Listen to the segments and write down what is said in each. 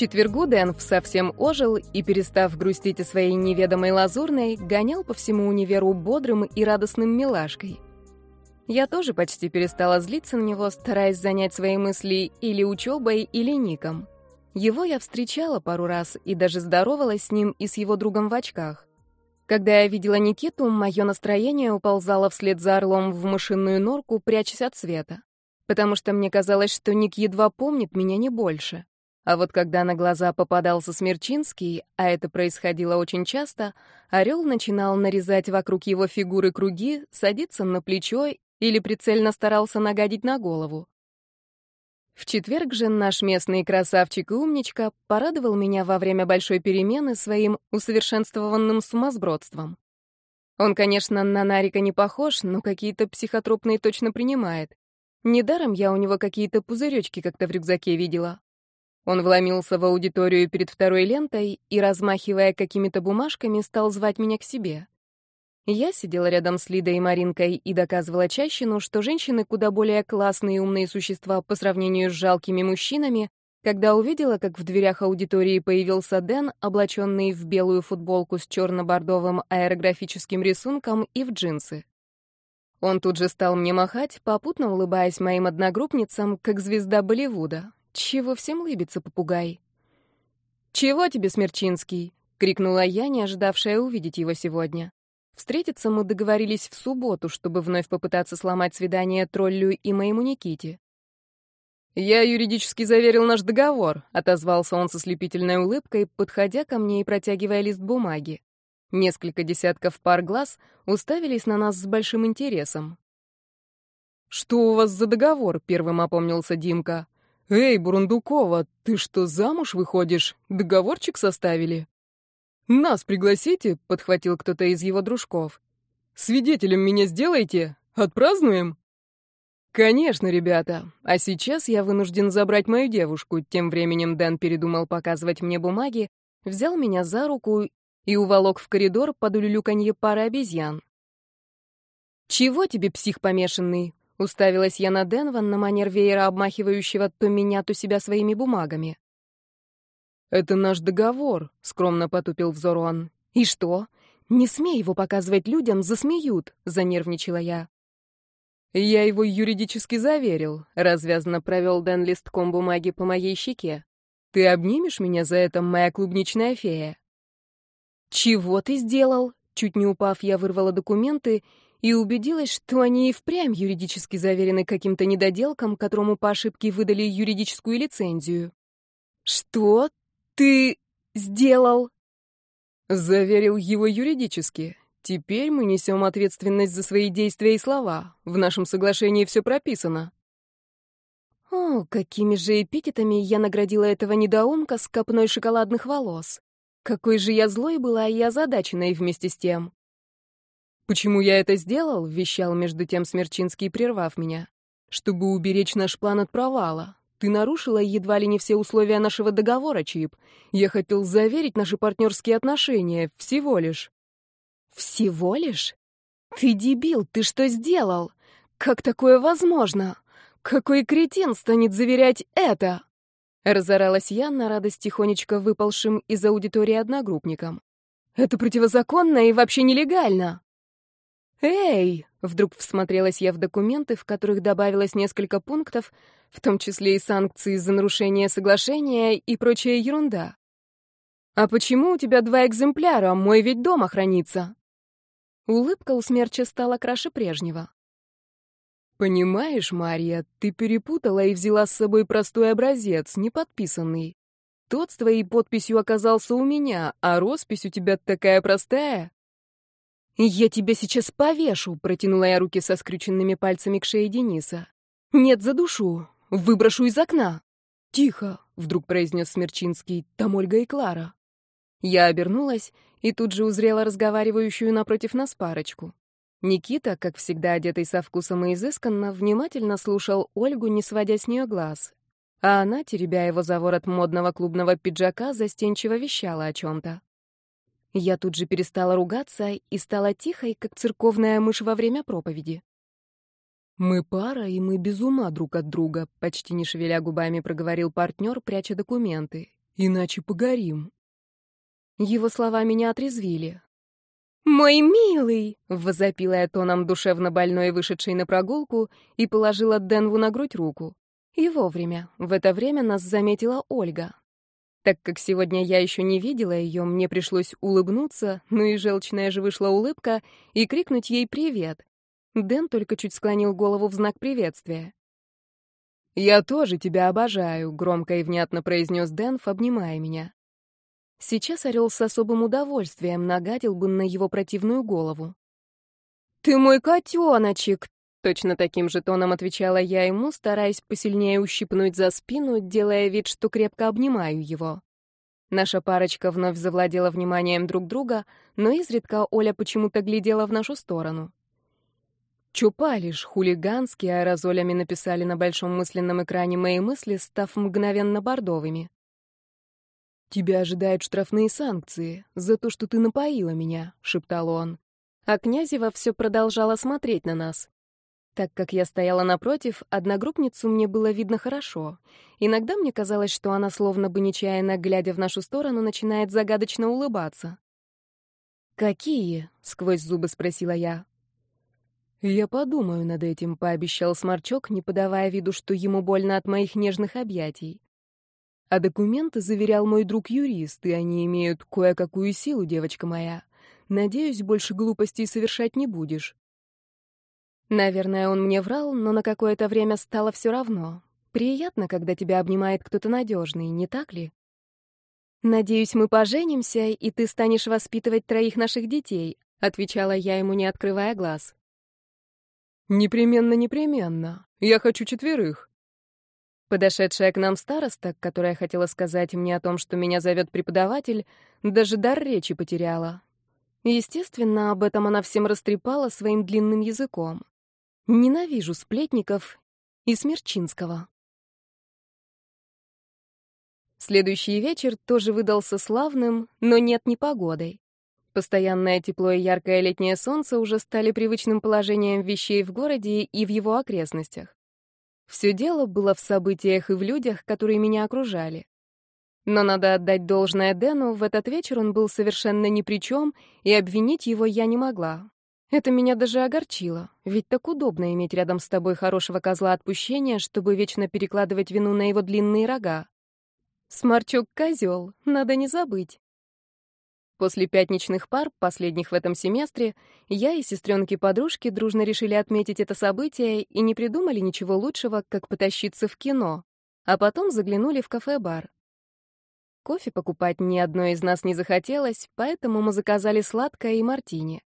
четвергу Дэнф совсем ожил и, перестав грустить о своей неведомой лазурной, гонял по всему универу бодрым и радостным милашкой. Я тоже почти перестала злиться на него, стараясь занять свои мысли или учебой, или ником. Его я встречала пару раз и даже здоровалась с ним и с его другом в очках. Когда я видела Никиту, мое настроение уползало вслед за орлом в машинную норку, прячась от света. Потому что мне казалось, что Ник едва помнит меня не больше. А вот когда на глаза попадался Смерчинский, а это происходило очень часто, орел начинал нарезать вокруг его фигуры круги, садиться на плечо или прицельно старался нагадить на голову. В четверг же наш местный красавчик и умничка порадовал меня во время большой перемены своим усовершенствованным сумасбродством. Он, конечно, на Нарика не похож, но какие-то психотропные точно принимает. Недаром я у него какие-то пузыречки как-то в рюкзаке видела. Он вломился в аудиторию перед второй лентой и, размахивая какими-то бумажками, стал звать меня к себе. Я сидела рядом с Лидой и Маринкой и доказывала Чащину, что женщины куда более классные и умные существа по сравнению с жалкими мужчинами, когда увидела, как в дверях аудитории появился Дэн, облаченный в белую футболку с черно-бордовым аэрографическим рисунком и в джинсы. Он тут же стал мне махать, попутно улыбаясь моим одногруппницам, как звезда Болливуда. Чего всем лыбится попугай? «Чего тебе, Смерчинский?» — крикнула я, не ожидавшая увидеть его сегодня. Встретиться мы договорились в субботу, чтобы вновь попытаться сломать свидание троллю и моему Никите. «Я юридически заверил наш договор», — отозвался он со слепительной улыбкой, подходя ко мне и протягивая лист бумаги. Несколько десятков пар глаз уставились на нас с большим интересом. «Что у вас за договор?» — первым опомнился Димка. «Эй, Бурундукова, ты что, замуж выходишь? Договорчик составили?» «Нас пригласите?» — подхватил кто-то из его дружков. «Свидетелем меня сделайте? Отпразднуем?» «Конечно, ребята. А сейчас я вынужден забрать мою девушку». Тем временем Дэн передумал показывать мне бумаги, взял меня за руку и уволок в коридор под улюлюканье пары обезьян. «Чего тебе, псих помешанный?» Уставилась я на Денван на манер веера, обмахивающего то меня, то себя своими бумагами. «Это наш договор», — скромно потупил взор он. «И что? Не смей его показывать людям, засмеют», — занервничала я. «Я его юридически заверил», — развязно провел Дэн листком бумаги по моей щеке. «Ты обнимешь меня за это, моя клубничная фея?» «Чего ты сделал?» Чуть не упав, я вырвала документы и убедилась, что они и впрямь юридически заверены каким-то недоделком, которому по ошибке выдали юридическую лицензию. «Что ты сделал?» Заверил его юридически. Теперь мы несем ответственность за свои действия и слова. В нашем соглашении все прописано. О, какими же эпитетами я наградила этого недоумка с копной шоколадных волос. Какой же я злой была и озадаченной вместе с тем. «Почему я это сделал?» — вещал между тем Смерчинский, прервав меня. «Чтобы уберечь наш план от провала. Ты нарушила едва ли не все условия нашего договора, Чип. Я хотел заверить наши партнерские отношения, всего лишь». «Всего лишь? Ты дебил, ты что сделал? Как такое возможно? Какой кретин станет заверять это?» Разоралась я на радость тихонечко выпалшим из аудитории одногруппникам. «Это противозаконно и вообще нелегально!» «Эй!» — вдруг всмотрелась я в документы, в которых добавилось несколько пунктов, в том числе и санкции за нарушение соглашения и прочая ерунда. «А почему у тебя два экземпляра? Мой ведь дома хранится!» Улыбка у смерча стала краше прежнего. «Понимаешь, Марья, ты перепутала и взяла с собой простой образец, не подписанный. Тот с твоей подписью оказался у меня, а роспись у тебя такая простая. «Я тебя сейчас повешу», — протянула я руки со скрюченными пальцами к шее Дениса. «Нет, за душу. Выброшу из окна». «Тихо», — вдруг произнес Смерчинский, — «там Ольга и Клара». Я обернулась и тут же узрела разговаривающую напротив нас парочку. Никита, как всегда одетый со вкусом и изысканно, внимательно слушал Ольгу, не сводя с нее глаз. А она, теребя его за ворот модного клубного пиджака, застенчиво вещала о чем-то. Я тут же перестала ругаться и стала тихой, как церковная мышь во время проповеди. «Мы пара, и мы без ума друг от друга», — почти не шевеля губами проговорил партнер, пряча документы. иначе погорим». Его слова меня отрезвили. «Мой милый!» — возопила я тоном душевно больной, вышедшей на прогулку, и положила Денву на грудь руку. И вовремя. В это время нас заметила Ольга. Так как сегодня я еще не видела ее, мне пришлось улыбнуться, ну и желчная же вышла улыбка, и крикнуть ей «Привет!». Дэн только чуть склонил голову в знак приветствия. «Я тоже тебя обожаю», — громко и внятно произнес Дэнф, обнимая меня. Сейчас орел с особым удовольствием нагадил бы на его противную голову. «Ты мой котеночек!» Точно таким же тоном отвечала я ему, стараясь посильнее ущипнуть за спину, делая вид, что крепко обнимаю его. Наша парочка вновь завладела вниманием друг друга, но изредка Оля почему-то глядела в нашу сторону. Чупалиш, хулигански аэрозолями написали на большом мысленном экране мои мысли, став мгновенно бордовыми. «Тебя ожидают штрафные санкции за то, что ты напоила меня», — шептал он. А Князева все продолжала смотреть на нас. Так как я стояла напротив, одногруппницу мне было видно хорошо. Иногда мне казалось, что она, словно бы нечаянно глядя в нашу сторону, начинает загадочно улыбаться. «Какие?» — сквозь зубы спросила я. «Я подумаю над этим», — пообещал Сморчок, не подавая виду, что ему больно от моих нежных объятий. А документы заверял мой друг-юрист, и они имеют кое-какую силу, девочка моя. Надеюсь, больше глупостей совершать не будешь. Наверное, он мне врал, но на какое-то время стало все равно. Приятно, когда тебя обнимает кто-то надежный, не так ли? Надеюсь, мы поженимся, и ты станешь воспитывать троих наших детей, отвечала я ему, не открывая глаз. «Непременно, непременно. Я хочу четверых». Подошедшая к нам староста, которая хотела сказать мне о том, что меня зовет преподаватель, даже дар речи потеряла. Естественно, об этом она всем растрепала своим длинным языком. Ненавижу сплетников и Смерчинского. Следующий вечер тоже выдался славным, но нет непогодой. Постоянное тепло и яркое летнее солнце уже стали привычным положением вещей в городе и в его окрестностях. Все дело было в событиях и в людях, которые меня окружали. Но надо отдать должное Дэну, в этот вечер он был совершенно ни при чем, и обвинить его я не могла. Это меня даже огорчило, ведь так удобно иметь рядом с тобой хорошего козла отпущения, чтобы вечно перекладывать вину на его длинные рога. Сморчок — козел, надо не забыть. После пятничных пар, последних в этом семестре, я и сестренки-подружки дружно решили отметить это событие и не придумали ничего лучшего, как потащиться в кино, а потом заглянули в кафе-бар. Кофе покупать ни одной из нас не захотелось, поэтому мы заказали сладкое и мартини.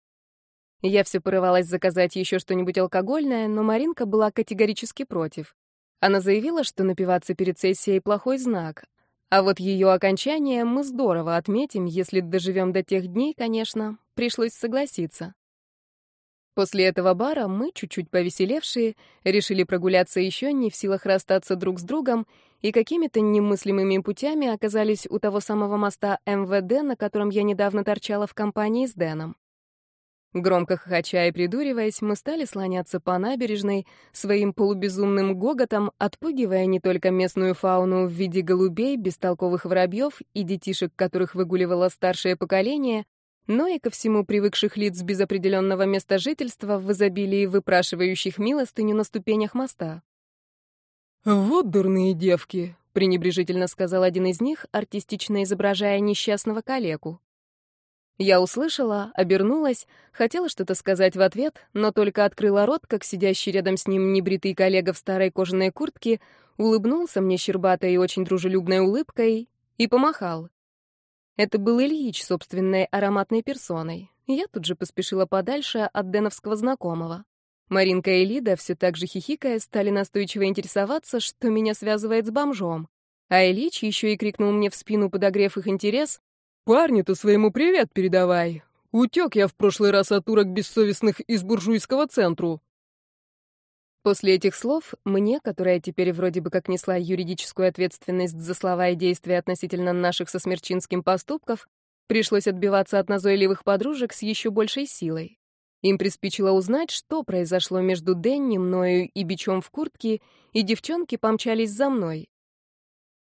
Я все порывалась заказать еще что-нибудь алкогольное, но Маринка была категорически против. Она заявила, что напиваться перед сессией — плохой знак, а вот ее окончание мы здорово отметим, если доживем до тех дней, конечно, пришлось согласиться. После этого бара мы, чуть-чуть повеселевшие, решили прогуляться еще, не в силах расстаться друг с другом, и какими-то немыслимыми путями оказались у того самого моста МВД, на котором я недавно торчала в компании с Дэном. Громко хохоча и придуриваясь, мы стали слоняться по набережной своим полубезумным гоготом, отпугивая не только местную фауну в виде голубей, бестолковых воробьев и детишек, которых выгуливало старшее поколение, но и ко всему привыкших лиц без определенного места жительства в изобилии выпрашивающих милостыню на ступенях моста. «Вот дурные девки», — пренебрежительно сказал один из них, артистично изображая несчастного калеку. Я услышала, обернулась, хотела что-то сказать в ответ, но только открыла рот, как сидящий рядом с ним небритый коллега в старой кожаной куртке улыбнулся мне щербатой и очень дружелюбной улыбкой и помахал. Это был Ильич собственной ароматной персоной. Я тут же поспешила подальше от деновского знакомого. Маринка и Лида, все так же хихикая, стали настойчиво интересоваться, что меня связывает с бомжом. А Ильич еще и крикнул мне в спину, подогрев их интерес, Парню-то своему привет передавай. Утек я в прошлый раз от урок бессовестных из буржуйского центру. После этих слов мне, которая теперь вроде бы как несла юридическую ответственность за слова и действия относительно наших со Смерчинским поступков, пришлось отбиваться от назойливых подружек с еще большей силой. Им приспичило узнать, что произошло между Денни, мною и бичом в куртке, и девчонки помчались за мной.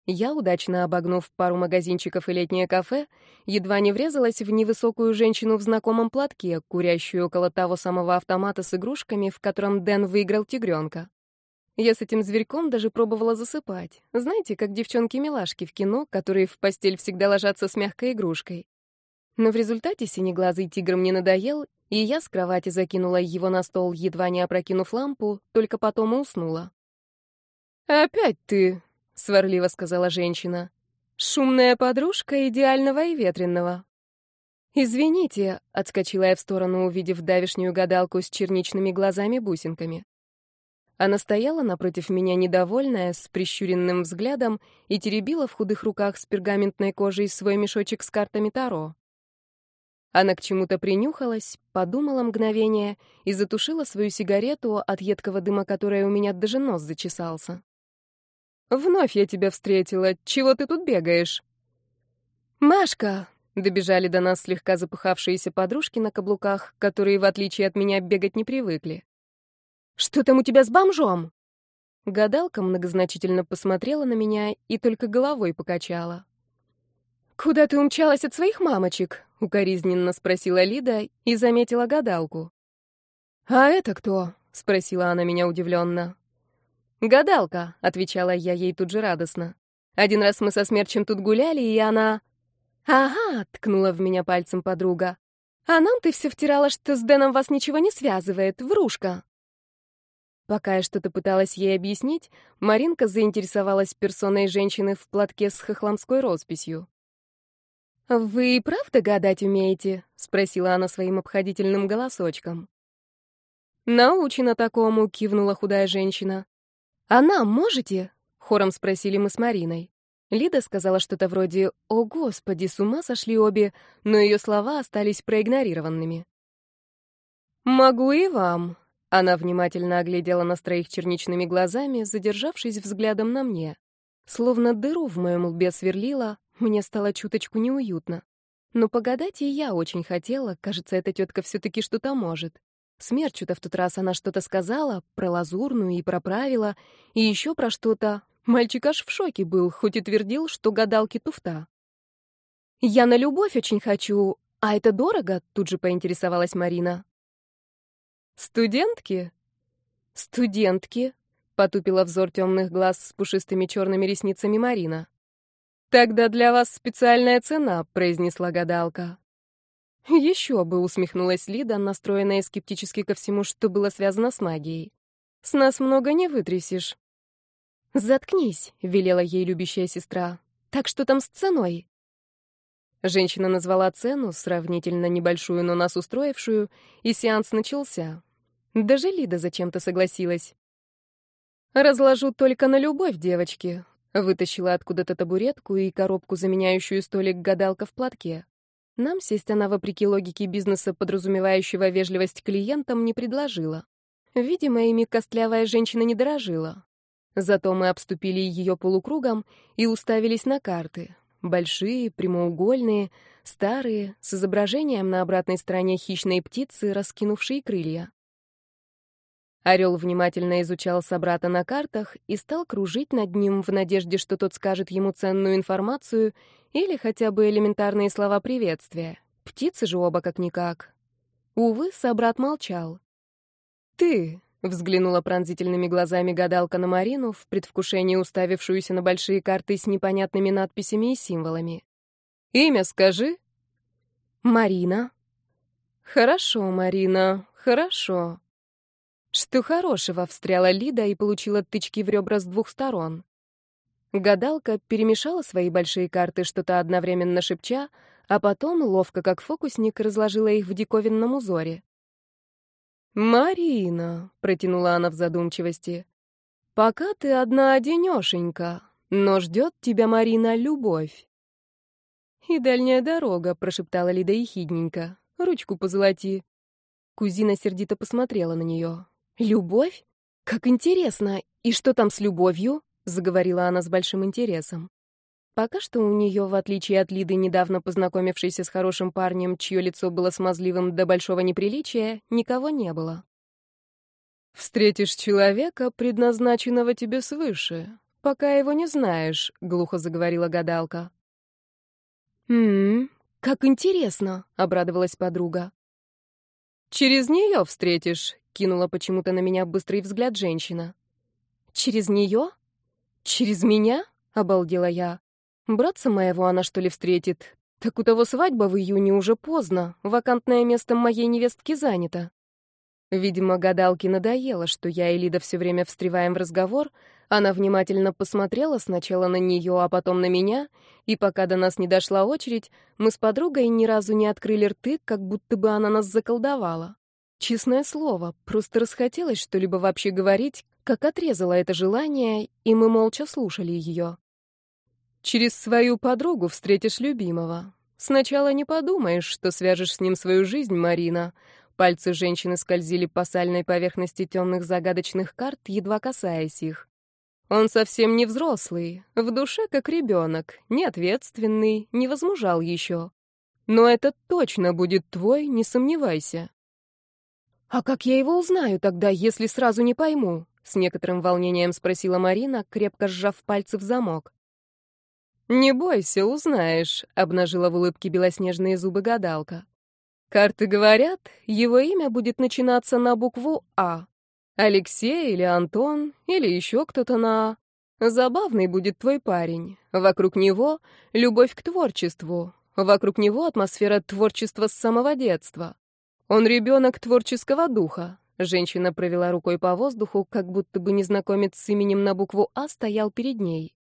Я, удачно обогнув пару магазинчиков и летнее кафе, едва не врезалась в невысокую женщину в знакомом платке, курящую около того самого автомата с игрушками, в котором Дэн выиграл тигренка. Я с этим зверьком даже пробовала засыпать. Знаете, как девчонки-милашки в кино, которые в постель всегда ложатся с мягкой игрушкой. Но в результате синеглазый тигр мне надоел, и я с кровати закинула его на стол, едва не опрокинув лампу, только потом и уснула. «Опять ты!» — сварливо сказала женщина. «Шумная подружка идеального и ветренного». «Извините», — отскочила я в сторону, увидев давишнюю гадалку с черничными глазами-бусинками. Она стояла напротив меня недовольная, с прищуренным взглядом, и теребила в худых руках с пергаментной кожей свой мешочек с картами Таро. Она к чему-то принюхалась, подумала мгновение и затушила свою сигарету, от едкого дыма которой у меня даже нос зачесался. «Вновь я тебя встретила. Чего ты тут бегаешь?» «Машка!» — добежали до нас слегка запыхавшиеся подружки на каблуках, которые, в отличие от меня, бегать не привыкли. «Что там у тебя с бомжом?» Гадалка многозначительно посмотрела на меня и только головой покачала. «Куда ты умчалась от своих мамочек?» — укоризненно спросила Лида и заметила гадалку. «А это кто?» — спросила она меня удивленно. «Гадалка», — отвечала я ей тут же радостно. «Один раз мы со Смерчем тут гуляли, и она...» «Ага», — ткнула в меня пальцем подруга. «А нам ты все втирала, что с Дэном вас ничего не связывает, врушка». Пока я что-то пыталась ей объяснить, Маринка заинтересовалась персоной женщины в платке с хохламской росписью. «Вы и правда гадать умеете?» — спросила она своим обходительным голосочком. «Научена такому», — кивнула худая женщина. «А нам можете?» — хором спросили мы с Мариной. Лида сказала что-то вроде «О, Господи, с ума сошли обе», но ее слова остались проигнорированными. «Могу и вам», — она внимательно оглядела нас троих черничными глазами, задержавшись взглядом на мне. Словно дыру в моем лбе сверлила, мне стало чуточку неуютно. Но погадать и я очень хотела, кажется, эта тетка все-таки что-то может. Смерчу-то в тот раз она что-то сказала, про лазурную и про правила, и еще про что-то. Мальчик аж в шоке был, хоть и твердил, что гадалки туфта. «Я на любовь очень хочу, а это дорого?» — тут же поинтересовалась Марина. «Студентки?» «Студентки», — потупила взор темных глаз с пушистыми черными ресницами Марина. «Тогда для вас специальная цена», — произнесла гадалка. «Еще бы», — усмехнулась Лида, настроенная скептически ко всему, что было связано с магией. «С нас много не вытрясешь». «Заткнись», — велела ей любящая сестра. «Так что там с ценой?» Женщина назвала цену, сравнительно небольшую, но нас устроившую, и сеанс начался. Даже Лида зачем-то согласилась. «Разложу только на любовь, девочки», Вытащила откуда-то табуретку и коробку, заменяющую столик гадалка в платке. Нам сесть она, вопреки логике бизнеса, подразумевающего вежливость клиентам, не предложила. Видимо, ими костлявая женщина не дорожила. Зато мы обступили ее полукругом и уставились на карты. Большие, прямоугольные, старые, с изображением на обратной стороне хищной птицы, раскинувшей крылья. Орел внимательно изучал собрата на картах и стал кружить над ним в надежде, что тот скажет ему ценную информацию или хотя бы элементарные слова приветствия. Птицы же оба как-никак. Увы, собрат молчал. «Ты», — взглянула пронзительными глазами гадалка на Марину, в предвкушении уставившуюся на большие карты с непонятными надписями и символами. «Имя скажи». «Марина». «Хорошо, Марина, хорошо». Что хорошего, встряла Лида и получила тычки в ребра с двух сторон. Гадалка перемешала свои большие карты, что-то одновременно шепча, а потом, ловко как фокусник, разложила их в диковинном узоре. «Марина», — протянула она в задумчивости, — «пока ты одна-одинешенька, но ждет тебя, Марина, любовь». «И дальняя дорога», — прошептала Лида ехидненько, — «ручку позолоти». Кузина сердито посмотрела на нее. «Любовь? Как интересно! И что там с любовью?» — заговорила она с большим интересом. Пока что у нее, в отличие от Лиды, недавно познакомившейся с хорошим парнем, чье лицо было смазливым до большого неприличия, никого не было. «Встретишь человека, предназначенного тебе свыше. пока его не знаешь», — глухо заговорила гадалка. «М-м, как интересно», — обрадовалась подруга. «Через нее встретишь», — кинула почему-то на меня быстрый взгляд женщина. «Через нее? Через меня?» — обалдела я. «Братца моего она, что ли, встретит? Так у того свадьба в июне уже поздно, вакантное место моей невестки занято». Видимо, гадалке надоело, что я и Лида все время встреваем в разговор, она внимательно посмотрела сначала на нее, а потом на меня, и пока до нас не дошла очередь, мы с подругой ни разу не открыли рты, как будто бы она нас заколдовала. Честное слово, просто расхотелось что-либо вообще говорить, как отрезала это желание, и мы молча слушали ее. «Через свою подругу встретишь любимого. Сначала не подумаешь, что свяжешь с ним свою жизнь, Марина». Пальцы женщины скользили по сальной поверхности темных загадочных карт, едва касаясь их. Он совсем не взрослый, в душе как ребенок, не ответственный, не возмужал еще. Но это точно будет твой, не сомневайся. «А как я его узнаю тогда, если сразу не пойму?» — с некоторым волнением спросила Марина, крепко сжав пальцы в замок. «Не бойся, узнаешь», — обнажила в улыбке белоснежные зубы гадалка. «Карты говорят, его имя будет начинаться на букву «А». Алексей или Антон, или еще кто-то на Забавный будет твой парень. Вокруг него любовь к творчеству. Вокруг него атмосфера творчества с самого детства. Он ребенок творческого духа. Женщина провела рукой по воздуху, как будто бы незнакомец с именем на букву «А» стоял перед ней.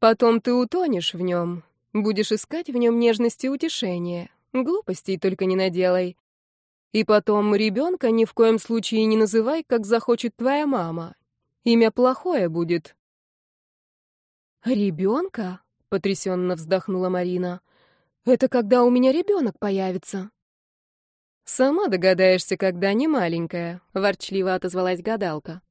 Потом ты утонешь в нем. Будешь искать в нем нежности и утешения. Глупостей только не наделай. И потом, ребенка ни в коем случае не называй, как захочет твоя мама. Имя плохое будет. Ребенка? потрясенно вздохнула Марина. Это когда у меня ребенок появится. Сама догадаешься, когда не маленькая, ворчливо отозвалась гадалка.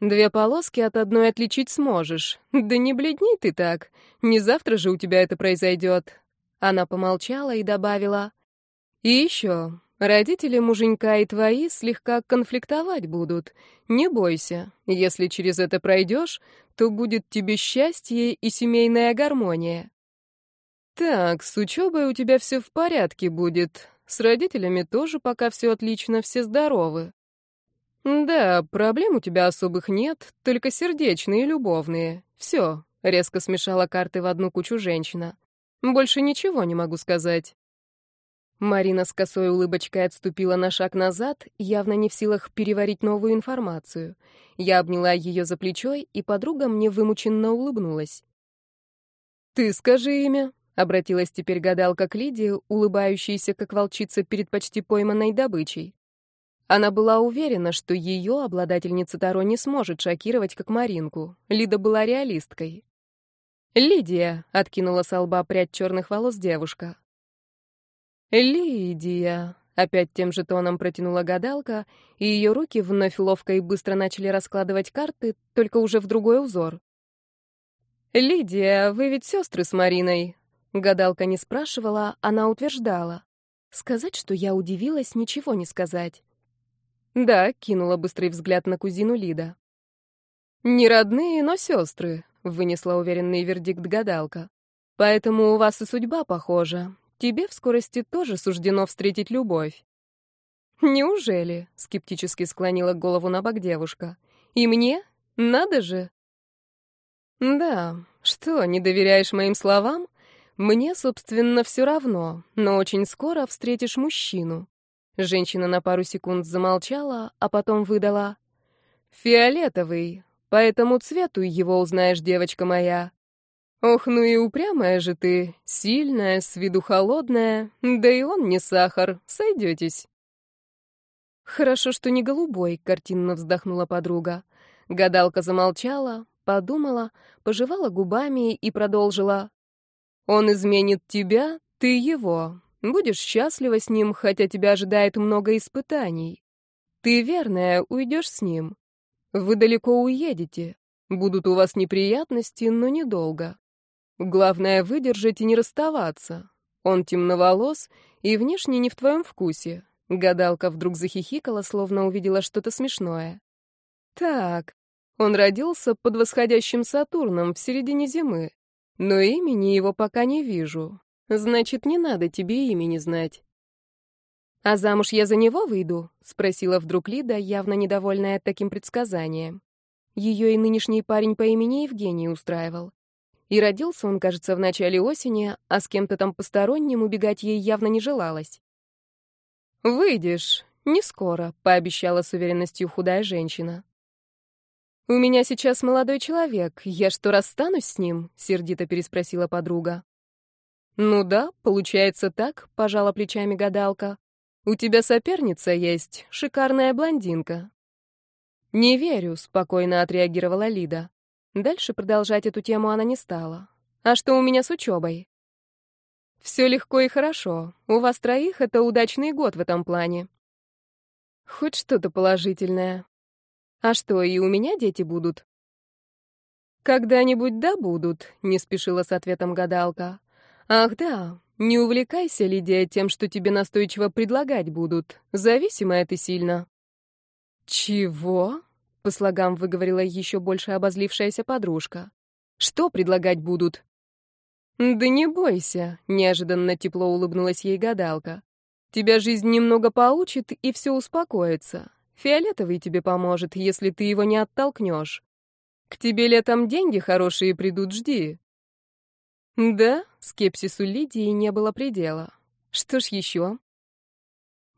Две полоски от одной отличить сможешь. Да не бледни ты так. Не завтра же у тебя это произойдет. Она помолчала и добавила: "И еще, Родители муженька и твои слегка конфликтовать будут. Не бойся, если через это пройдешь, то будет тебе счастье и семейная гармония. Так, с учебой у тебя все в порядке будет. С родителями тоже пока все отлично, все здоровы. Да, проблем у тебя особых нет, только сердечные и любовные. Все, резко смешала карты в одну кучу женщина. Больше ничего не могу сказать. Марина с косой улыбочкой отступила на шаг назад, явно не в силах переварить новую информацию. Я обняла ее за плечо, и подруга мне вымученно улыбнулась. «Ты скажи имя», — обратилась теперь гадалка к Лидии, улыбающейся, как волчица перед почти пойманной добычей. Она была уверена, что ее обладательница Таро не сможет шокировать, как Маринку. Лида была реалисткой. «Лидия», — откинула с лба прядь черных волос девушка. «Лидия», — опять тем же тоном протянула гадалка, и ее руки вновь ловко и быстро начали раскладывать карты, только уже в другой узор. «Лидия, вы ведь сестры с Мариной?» Гадалка не спрашивала, она утверждала. Сказать, что я удивилась, ничего не сказать. «Да», — кинула быстрый взгляд на кузину Лида. «Не родные, но сестры», — вынесла уверенный вердикт гадалка. «Поэтому у вас и судьба похожа. Тебе в скорости тоже суждено встретить любовь. Неужели? скептически склонила голову на бок девушка. И мне? Надо же. Да, что, не доверяешь моим словам? Мне, собственно, все равно, но очень скоро встретишь мужчину. Женщина на пару секунд замолчала, а потом выдала: "Фиолетовый, по этому цвету его узнаешь, девочка моя. Ох, ну и упрямая же ты, сильная, с виду холодная, да и он не сахар, сойдетесь. Хорошо, что не голубой, картинно вздохнула подруга. Гадалка замолчала, подумала, пожевала губами и продолжила. Он изменит тебя, ты его. Будешь счастлива с ним, хотя тебя ожидает много испытаний. Ты верная, уйдешь с ним. Вы далеко уедете. Будут у вас неприятности, но недолго. Главное — выдержать и не расставаться. Он темноволос и внешне не в твоем вкусе. Гадалка вдруг захихикала, словно увидела что-то смешное. Так, Он родился под восходящим Сатурном в середине зимы, но имени его пока не вижу. Значит, не надо тебе имени знать. «А замуж я за него выйду?» — спросила вдруг Лида, явно недовольная таким предсказанием. Ее и нынешний парень по имени Евгений устраивал. И родился он, кажется, в начале осени, а с кем-то там посторонним убегать ей явно не желалось. «Выйдешь, не скоро», — пообещала с уверенностью худая женщина. «У меня сейчас молодой человек. Я что, расстанусь с ним?» — сердито переспросила подруга. «Ну да, получается так», — пожала плечами гадалка. «У тебя соперница есть, шикарная блондинка». «Не верю», — спокойно отреагировала Лида. Дальше продолжать эту тему она не стала. «А что у меня с учебой?» «Все легко и хорошо. У вас троих это удачный год в этом плане». «Хоть что-то положительное. А что, и у меня дети будут?» «Когда-нибудь да будут», — не спешила с ответом гадалка. «Ах да, не увлекайся, Лидия, тем, что тебе настойчиво предлагать будут. Зависимая ты сильно». «Чего?» — по слогам выговорила еще больше обозлившаяся подружка. «Что предлагать будут?» «Да не бойся», — неожиданно тепло улыбнулась ей гадалка. «Тебя жизнь немного поучит, и все успокоится. Фиолетовый тебе поможет, если ты его не оттолкнешь. К тебе летом деньги хорошие придут, жди». «Да?» — скепсису Лидии не было предела. «Что ж еще?»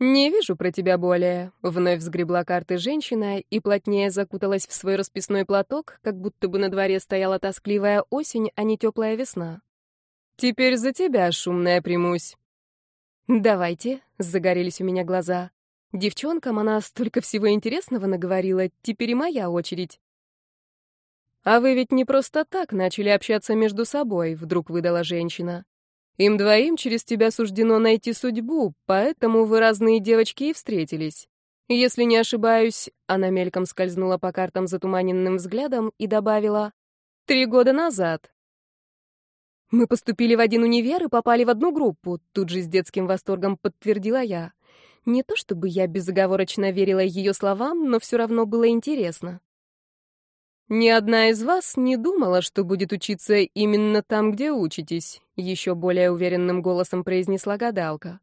«Не вижу про тебя более», — вновь взгребла карты женщина и плотнее закуталась в свой расписной платок, как будто бы на дворе стояла тоскливая осень, а не теплая весна. «Теперь за тебя, шумная, примусь». «Давайте», — загорелись у меня глаза. Девчонкам она столько всего интересного наговорила, теперь и моя очередь. «А вы ведь не просто так начали общаться между собой», — вдруг выдала женщина. Им двоим через тебя суждено найти судьбу, поэтому вы разные девочки и встретились. Если не ошибаюсь, она мельком скользнула по картам затуманенным взглядом и добавила «три года назад». «Мы поступили в один универ и попали в одну группу», тут же с детским восторгом подтвердила я. Не то чтобы я безоговорочно верила ее словам, но все равно было интересно. «Ни одна из вас не думала, что будет учиться именно там, где учитесь», еще более уверенным голосом произнесла гадалка.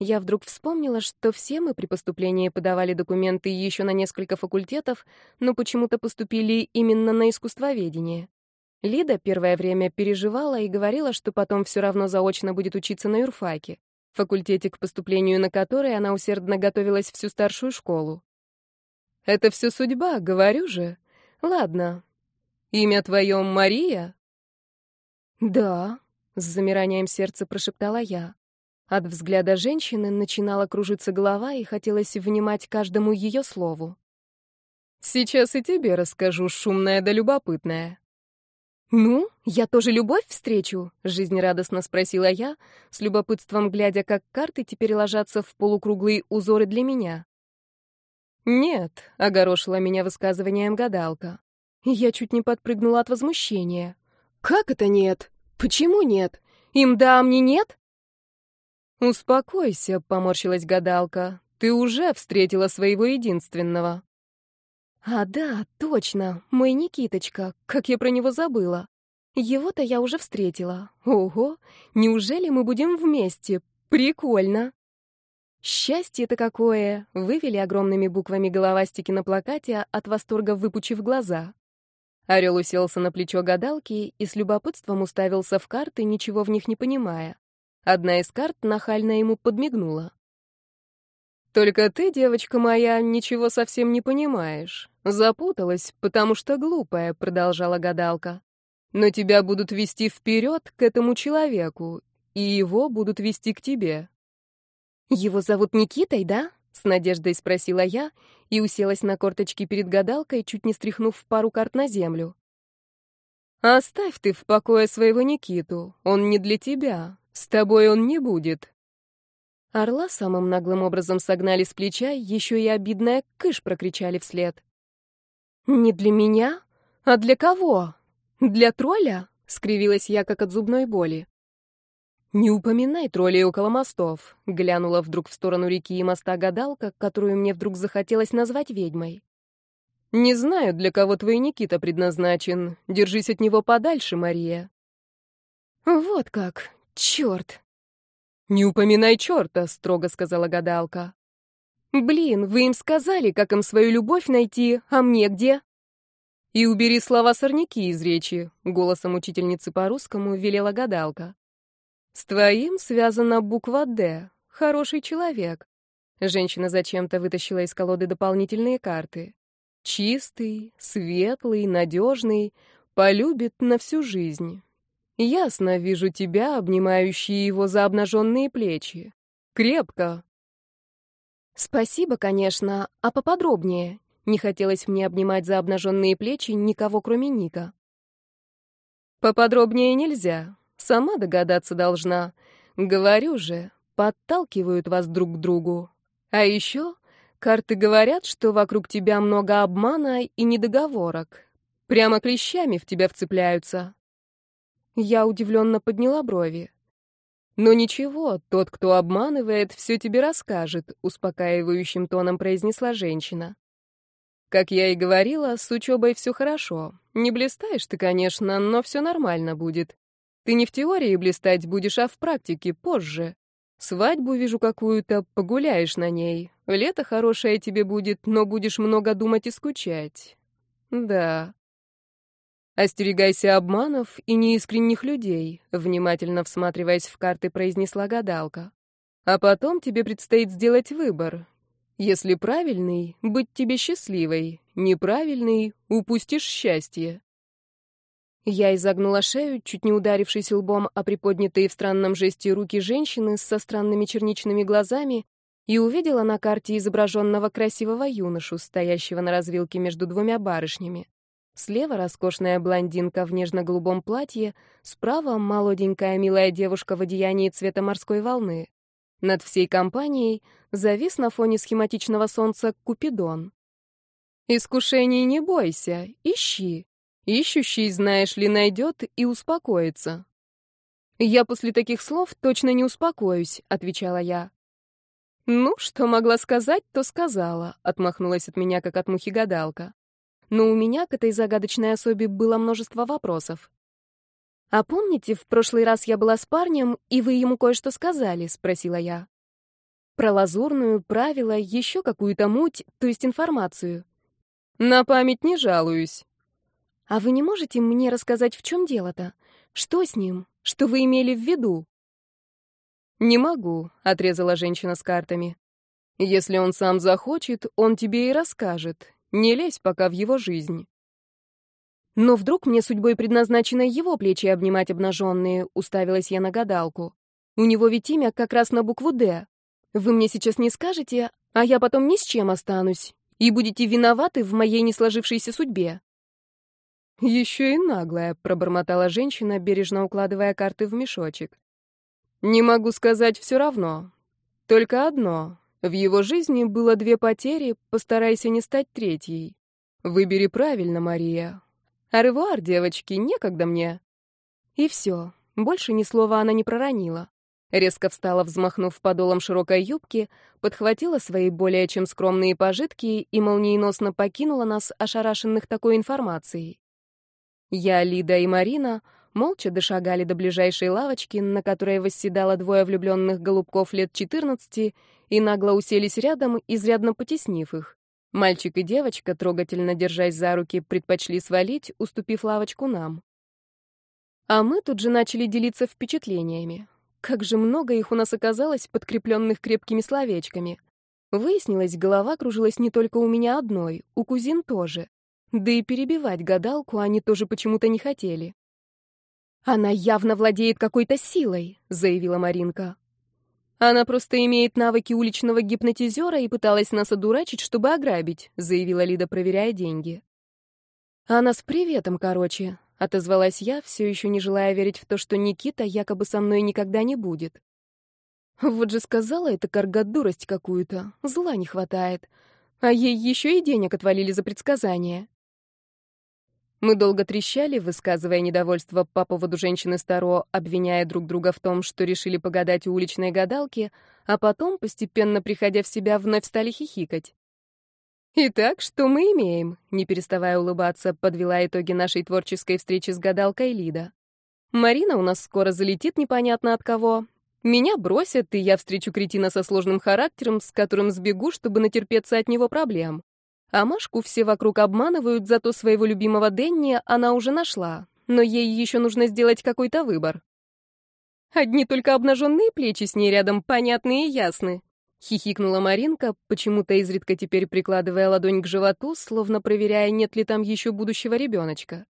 Я вдруг вспомнила, что все мы при поступлении подавали документы еще на несколько факультетов, но почему-то поступили именно на искусствоведение. Лида первое время переживала и говорила, что потом все равно заочно будет учиться на юрфаке, факультете, к поступлению на который она усердно готовилась всю старшую школу. «Это все судьба, говорю же», Ладно. Имя твое Мария? Да, с замиранием сердца прошептала я. От взгляда женщины начинала кружиться голова и хотелось внимать каждому ее слову. Сейчас и тебе расскажу, шумная да любопытная. «Ну, я тоже любовь встречу?» — жизнерадостно спросила я, с любопытством глядя, как карты теперь ложатся в полукруглые узоры для меня. «Нет», — огорошила меня высказыванием гадалка. Я чуть не подпрыгнула от возмущения. «Как это нет? Почему нет? Им да, а мне нет?» «Успокойся», — поморщилась гадалка. «Ты уже встретила своего единственного». «А да, точно, мой Никиточка, как я про него забыла. Его-то я уже встретила. Ого, неужели мы будем вместе? Прикольно!» Счастье-то какое! Вывели огромными буквами головастики на плакате, от восторга выпучив глаза. Орел уселся на плечо гадалки и с любопытством уставился в карты, ничего в них не понимая. Одна из карт нахально ему подмигнула. «Только ты, девочка моя, ничего совсем не понимаешь. Запуталась, потому что глупая», — продолжала гадалка. «Но тебя будут вести вперед к этому человеку, и его будут вести к тебе. «Его зовут Никитой, да?» — с надеждой спросила я и уселась на корточки перед гадалкой, чуть не стряхнув пару карт на землю. «Оставь ты в покое своего Никиту, он не для тебя, с тобой он не будет». Орла самым наглым образом согнали с плеча, еще и обидная «кыш» прокричали вслед. «Не для меня? А для кого? Для тролля?» — скривилась я, как от зубной боли. «Не упоминай троллей около мостов», — глянула вдруг в сторону реки и моста гадалка, которую мне вдруг захотелось назвать ведьмой. Не знаю, для кого твой Никита предназначен. Держись от него подальше, Мария. Вот как. Черт. Не упоминай черта, строго сказала гадалка. Блин, вы им сказали, как им свою любовь найти, а мне где? И убери слова сорняки из речи, голосом учительницы по-русскому велела гадалка. С твоим связана буква «Д». Хороший человек. Женщина зачем-то вытащила из колоды дополнительные карты. Чистый, светлый, надежный, полюбит на всю жизнь. Ясно вижу тебя, обнимающие его за обнаженные плечи. Крепко. Спасибо, конечно, а поподробнее. Не хотелось мне обнимать за обнаженные плечи никого, кроме Ника. Поподробнее нельзя. Сама догадаться должна. Говорю же, подталкивают вас друг к другу. А еще Карты говорят, что вокруг тебя много обмана и недоговорок. Прямо клещами в тебя вцепляются. Я удивленно подняла брови. Но ничего, тот, кто обманывает, все тебе расскажет, успокаивающим тоном произнесла женщина. Как я и говорила, с учебой все хорошо. Не блистаешь ты, конечно, но все нормально будет. Ты не в теории блистать будешь, а в практике позже. Свадьбу вижу какую-то, погуляешь на ней. Лето хорошее тебе будет, но будешь много думать и скучать. Да. Остерегайся обманов и неискренних людей, внимательно всматриваясь в карты, произнесла гадалка. А потом тебе предстоит сделать выбор. Если правильный, быть тебе счастливой, неправильный — упустишь счастье. Я изогнула шею, чуть не ударившись лбом о приподнятые в странном жесте руки женщины со странными черничными глазами, и увидела на карте изображенного красивого юношу, стоящего на развилке между двумя барышнями. Слева роскошная блондинка в нежно-голубом платье, справа молоденькая милая девушка в одеянии цвета морской волны. Над всей компанией завис на фоне схематичного солнца Купидон. «Искушений не бойся, ищи», Ищущий, знаешь ли, найдет и успокоится. «Я после таких слов точно не успокоюсь», — отвечала я. «Ну, что могла сказать, то сказала», — отмахнулась от меня, как от мухи гадалка. Но у меня к этой загадочной особе было множество вопросов. «А помните, в прошлый раз я была с парнем, и вы ему кое-что сказали?» — спросила я. «Про лазурную, правила, еще какую-то муть, то есть информацию». «На память не жалуюсь», а вы не можете мне рассказать, в чем дело-то? Что с ним? Что вы имели в виду? Не могу, отрезала женщина с картами. Если он сам захочет, он тебе и расскажет. Не лезь пока в его жизнь. Но вдруг мне судьбой предназначено его плечи обнимать обнаженные, уставилась я на гадалку. У него ведь имя как раз на букву «Д». Вы мне сейчас не скажете, а я потом ни с чем останусь, и будете виноваты в моей несложившейся судьбе. «Еще и наглая», — пробормотала женщина, бережно укладывая карты в мешочек. «Не могу сказать все равно. Только одно. В его жизни было две потери, постарайся не стать третьей. Выбери правильно, Мария. Аревуар, девочки, некогда мне». И все. Больше ни слова она не проронила. Резко встала, взмахнув подолом широкой юбки, подхватила свои более чем скромные пожитки и молниеносно покинула нас, ошарашенных такой информацией. Я, Лида и Марина молча дошагали до ближайшей лавочки, на которой восседало двое влюбленных голубков лет 14 и нагло уселись рядом, изрядно потеснив их. Мальчик и девочка, трогательно держась за руки, предпочли свалить, уступив лавочку нам. А мы тут же начали делиться впечатлениями. Как же много их у нас оказалось, подкрепленных крепкими словечками. Выяснилось, голова кружилась не только у меня одной, у кузин тоже. Да и перебивать гадалку они тоже почему-то не хотели. «Она явно владеет какой-то силой», — заявила Маринка. «Она просто имеет навыки уличного гипнотизера и пыталась нас одурачить, чтобы ограбить», — заявила Лида, проверяя деньги. «Она с приветом, короче», — отозвалась я, все еще не желая верить в то, что Никита якобы со мной никогда не будет. Вот же сказала эта карга дурость какую-то, зла не хватает, а ей еще и денег отвалили за предсказание. Мы долго трещали, высказывая недовольство по поводу женщины Старо, обвиняя друг друга в том, что решили погадать у уличной гадалки, а потом, постепенно приходя в себя, вновь стали хихикать. Итак, что мы имеем? Не переставая улыбаться, подвела итоги нашей творческой встречи с гадалкой Лида. Марина у нас скоро залетит непонятно от кого. Меня бросят, и я встречу кретина со сложным характером, с которым сбегу, чтобы натерпеться от него проблем. А Машку все вокруг обманывают, зато своего любимого Денни она уже нашла. Но ей еще нужно сделать какой-то выбор. Одни только обнаженные плечи с ней рядом понятны и ясны. Хихикнула Маринка, почему-то изредка теперь прикладывая ладонь к животу, словно проверяя, нет ли там еще будущего ребеночка.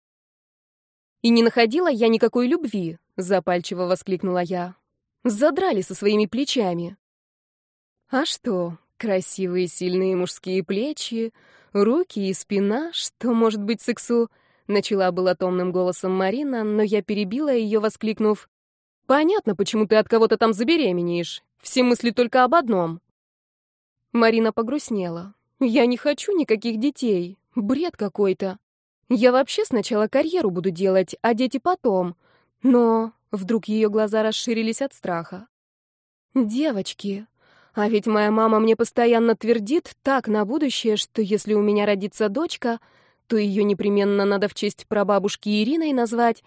«И не находила я никакой любви», — запальчиво воскликнула я. «Задрали со своими плечами». «А что, красивые сильные мужские плечи, руки и спина, что может быть сексу?» Начала была томным голосом Марина, но я перебила ее, воскликнув. «Понятно, почему ты от кого-то там забеременеешь. Все мысли только об одном. Марина погрустнела. «Я не хочу никаких детей. Бред какой-то. Я вообще сначала карьеру буду делать, а дети потом. Но...» Вдруг ее глаза расширились от страха. «Девочки, а ведь моя мама мне постоянно твердит так на будущее, что если у меня родится дочка, то ее непременно надо в честь прабабушки Ириной назвать,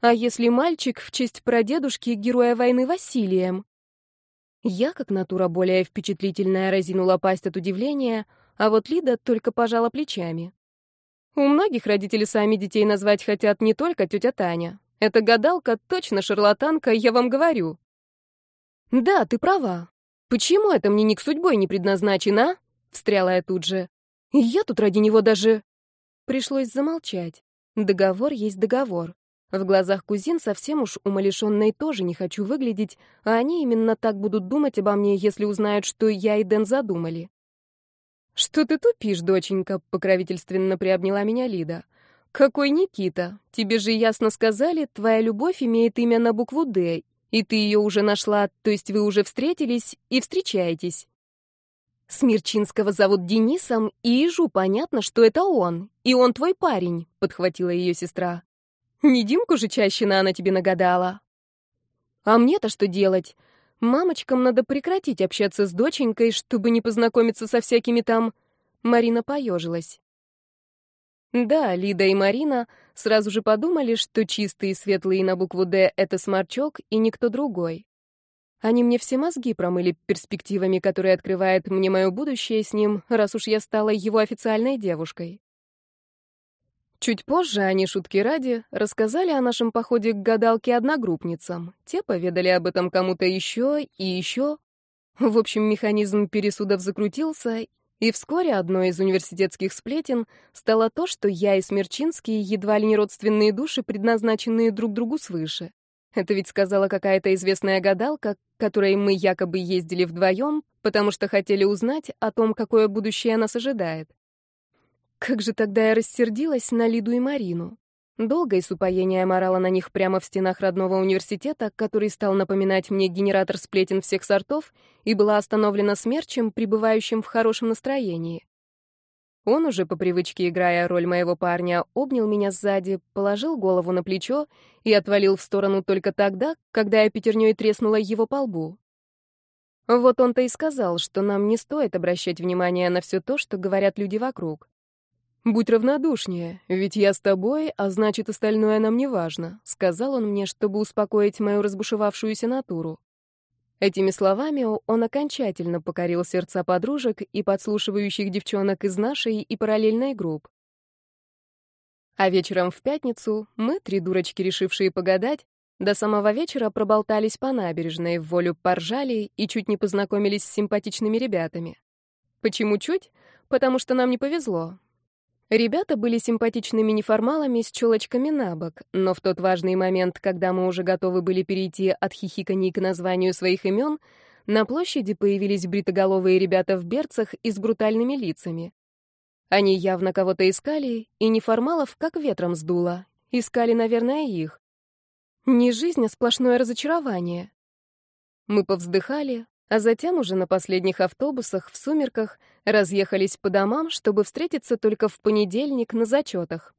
а если мальчик — в честь прадедушки героя войны Василием. Я, как натура более впечатлительная, разинула пасть от удивления, а вот Лида только пожала плечами. У многих родители сами детей назвать хотят не только тетя Таня. Эта гадалка точно шарлатанка, я вам говорю. Да, ты права. Почему это мне ник судьбой не предназначено, а? Встряла я тут же. Я тут ради него даже... Пришлось замолчать. Договор есть договор. В глазах кузин совсем уж умалишенной тоже не хочу выглядеть, а они именно так будут думать обо мне, если узнают, что я и Дэн задумали. «Что ты тупишь, доченька?» — покровительственно приобняла меня Лида. «Какой Никита? Тебе же ясно сказали, твоя любовь имеет имя на букву «Д», и ты ее уже нашла, то есть вы уже встретились и встречаетесь». «Смирчинского зовут Денисом, и ежу понятно, что это он, и он твой парень», — подхватила ее сестра. Не Димку же чащина она тебе нагадала. А мне-то что делать? Мамочкам надо прекратить общаться с доченькой, чтобы не познакомиться со всякими там... Марина поежилась. Да, Лида и Марина сразу же подумали, что чистые светлые на букву «Д» — это сморчок и никто другой. Они мне все мозги промыли перспективами, которые открывает мне мое будущее с ним, раз уж я стала его официальной девушкой. Чуть позже они, шутки ради, рассказали о нашем походе к гадалке-одногруппницам. Те поведали об этом кому-то еще и еще. В общем, механизм пересудов закрутился, и вскоре одной из университетских сплетен стало то, что я и Смерчинский едва ли не родственные души, предназначенные друг другу свыше. Это ведь сказала какая-то известная гадалка, которой мы якобы ездили вдвоем, потому что хотели узнать о том, какое будущее нас ожидает. Как же тогда я рассердилась на Лиду и Марину. Долго и с упоения морала на них прямо в стенах родного университета, который стал напоминать мне генератор сплетен всех сортов, и была остановлена смерчем, пребывающим в хорошем настроении. Он уже по привычке, играя роль моего парня, обнял меня сзади, положил голову на плечо и отвалил в сторону только тогда, когда я пятерней треснула его по лбу. Вот он-то и сказал, что нам не стоит обращать внимание на все то, что говорят люди вокруг. «Будь равнодушнее, ведь я с тобой, а значит, остальное нам не важно», — сказал он мне, чтобы успокоить мою разбушевавшуюся натуру. Этими словами он окончательно покорил сердца подружек и подслушивающих девчонок из нашей и параллельной групп. А вечером в пятницу мы, три дурочки, решившие погадать, до самого вечера проболтались по набережной, в волю поржали и чуть не познакомились с симпатичными ребятами. Почему чуть? Потому что нам не повезло. Ребята были симпатичными неформалами с челочками на бок, но в тот важный момент, когда мы уже готовы были перейти от хихиканий к названию своих имен, на площади появились бритоголовые ребята в берцах и с брутальными лицами. Они явно кого-то искали, и неформалов как ветром сдуло. Искали, наверное, их. Не жизнь, а сплошное разочарование. Мы повздыхали, а затем уже на последних автобусах в сумерках разъехались по домам, чтобы встретиться только в понедельник на зачетах.